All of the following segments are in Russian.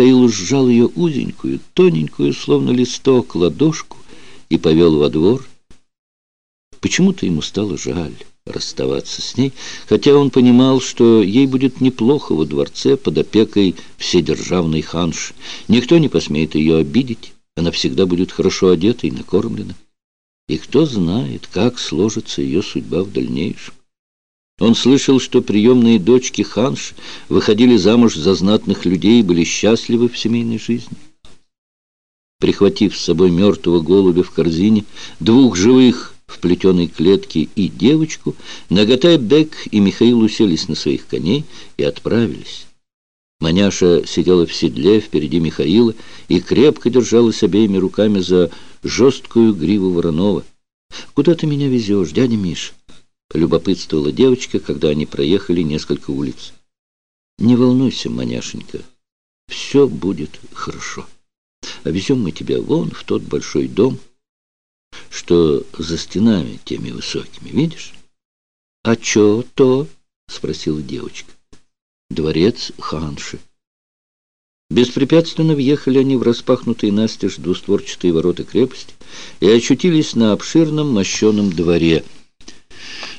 Михаил сжал ее узенькую, тоненькую, словно листок, ладошку и повел во двор. Почему-то ему стало жаль расставаться с ней, хотя он понимал, что ей будет неплохо во дворце под опекой вседержавной ханши. Никто не посмеет ее обидеть, она всегда будет хорошо одета и накормлена. И кто знает, как сложится ее судьба в дальнейшем. Он слышал, что приемные дочки ханш выходили замуж за знатных людей и были счастливы в семейной жизни. Прихватив с собой мертвого голубя в корзине, двух живых в плетеной клетке и девочку, Нагатай Бек и Михаил уселись на своих коней и отправились. Маняша сидела в седле впереди Михаила и крепко держалась обеими руками за жесткую гриву Воронова. «Куда ты меня везешь, дядя Миш?» — любопытствовала девочка, когда они проехали несколько улиц. «Не волнуйся, Маняшенька, все будет хорошо. А везем мы тебя вон в тот большой дом, что за стенами теми высокими, видишь? — А чё то? — спросила девочка. — Дворец Ханши. Беспрепятственно въехали они в распахнутые настежь двустворчатые ворота крепости и очутились на обширном мощеном дворе.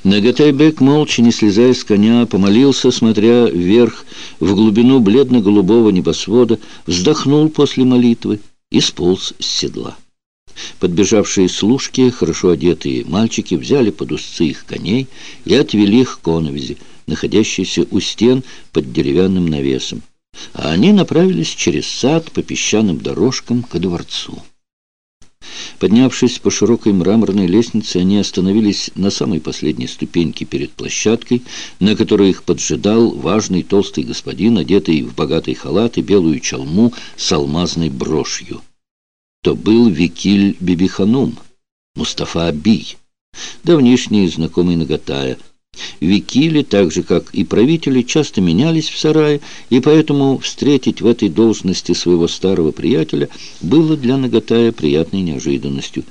Нагатайбек, молча не слезая с коня, помолился, смотря вверх, в глубину бледно-голубого небосвода, вздохнул после молитвы и сполз с седла. Подбежавшие служки, хорошо одетые мальчики, взяли под узцы их коней и отвели их к коновизе, находящейся у стен под деревянным навесом. А они направились через сад по песчаным дорожкам ко дворцу. Поднявшись по широкой мраморной лестнице, они остановились на самой последней ступеньке перед площадкой, на которой их поджидал важный толстый господин, одетый в богатый халат и белую чалму с алмазной брошью то был Викиль Бибиханум, Мустафа Абий, давнишний знакомый Нагатая. Викили, так же как и правители, часто менялись в сарае, и поэтому встретить в этой должности своего старого приятеля было для Нагатая приятной неожиданностью.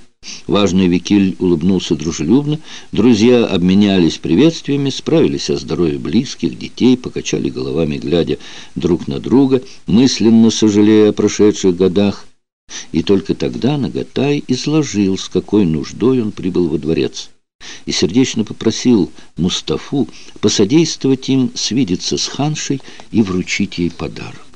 Важный Викиль улыбнулся дружелюбно, друзья обменялись приветствиями, справились о здоровье близких, детей, покачали головами, глядя друг на друга, мысленно сожалея о прошедших годах. И только тогда Нагатай изложил, с какой нуждой он прибыл во дворец, и сердечно попросил Мустафу посодействовать им свидеться с ханшей и вручить ей подарок.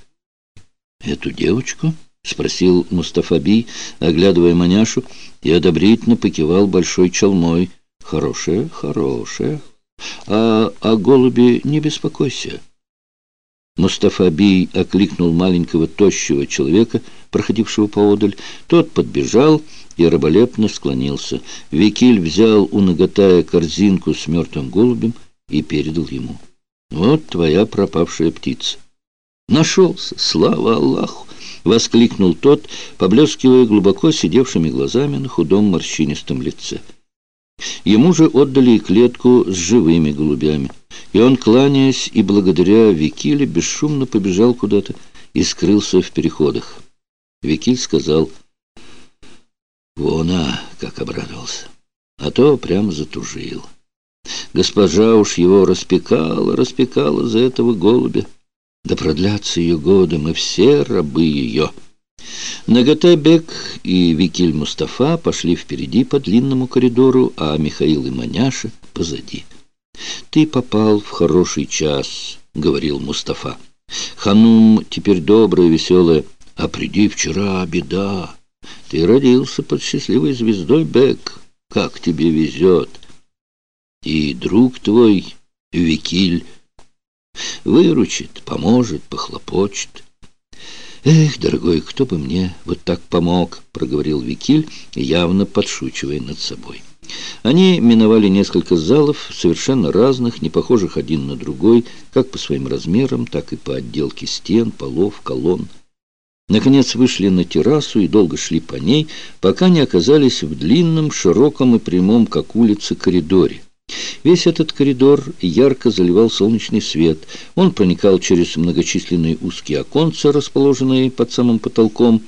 «Эту девочку?» — спросил Мустафа Би, оглядывая маняшу, и одобрительно покивал большой чалмой. «Хорошая, хорошая. А о голубе не беспокойся». Мустафа Бий окликнул маленького тощего человека, проходившего поодаль. Тот подбежал и раболепно склонился. Викиль взял у наготая корзинку с мертвым голубем и передал ему. «Вот твоя пропавшая птица». «Нашелся! Слава Аллаху!» — воскликнул тот, поблескивая глубоко сидевшими глазами на худом морщинистом лице. Ему же отдали и клетку с живыми голубями. И он, кланяясь и благодаря Викиле, бесшумно побежал куда-то и скрылся в переходах. Викиль сказал, «Вон, а, как обрадовался!» А то прямо затужил. Госпожа уж его распекала, распекала за этого голубя. Да продлятся ее годы, мы все рабы ее». Нагатайбек и Викиль Мустафа пошли впереди по длинному коридору, а Михаил и Маняша позади. «Ты попал в хороший час», — говорил Мустафа. «Ханум теперь добрая, веселая, а приди вчера беда. Ты родился под счастливой звездой, Бек. Как тебе везет! И друг твой, Викиль, выручит, поможет, похлопочет». «Эх, дорогой, кто бы мне вот так помог?» — проговорил Викиль, явно подшучивая над собой. Они миновали несколько залов, совершенно разных, не похожих один на другой, как по своим размерам, так и по отделке стен, полов, колонн. Наконец вышли на террасу и долго шли по ней, пока не оказались в длинном, широком и прямом, как улица, коридоре. Весь этот коридор ярко заливал солнечный свет. Он проникал через многочисленные узкие оконца, расположенные под самым потолком.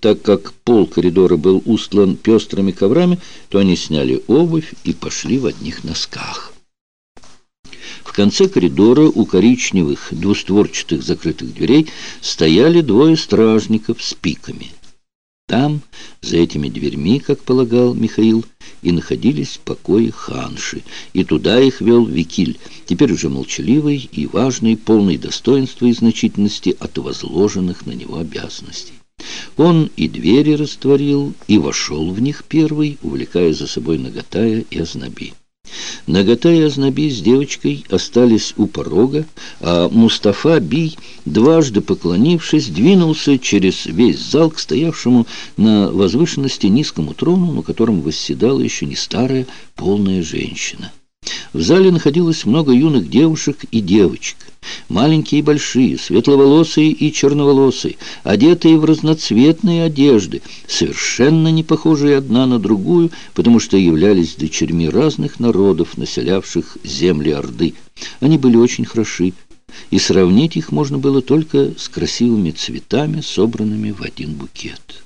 Так как пол коридора был устлан пестрыми коврами, то они сняли обувь и пошли в одних носках. В конце коридора у коричневых двустворчатых закрытых дверей стояли двое стражников с пиками. Там, за этими дверьми, как полагал Михаил, и находились покои ханши, и туда их вел Викиль, теперь уже молчаливый и важный, полный достоинства и значительности от возложенных на него обязанностей. Он и двери растворил, и вошел в них первый, увлекая за собой Нагатая и Ознаби. Нагота и Азнаби с девочкой остались у порога, а Мустафа Бий, дважды поклонившись, двинулся через весь зал к стоявшему на возвышенности низкому трону, на котором восседала еще не старая полная женщина. В зале находилось много юных девушек и девочек, маленькие и большие, светловолосые и черноволосые, одетые в разноцветные одежды, совершенно не похожие одна на другую, потому что являлись дочерьми разных народов, населявших земли Орды. Они были очень хороши, и сравнить их можно было только с красивыми цветами, собранными в один букет.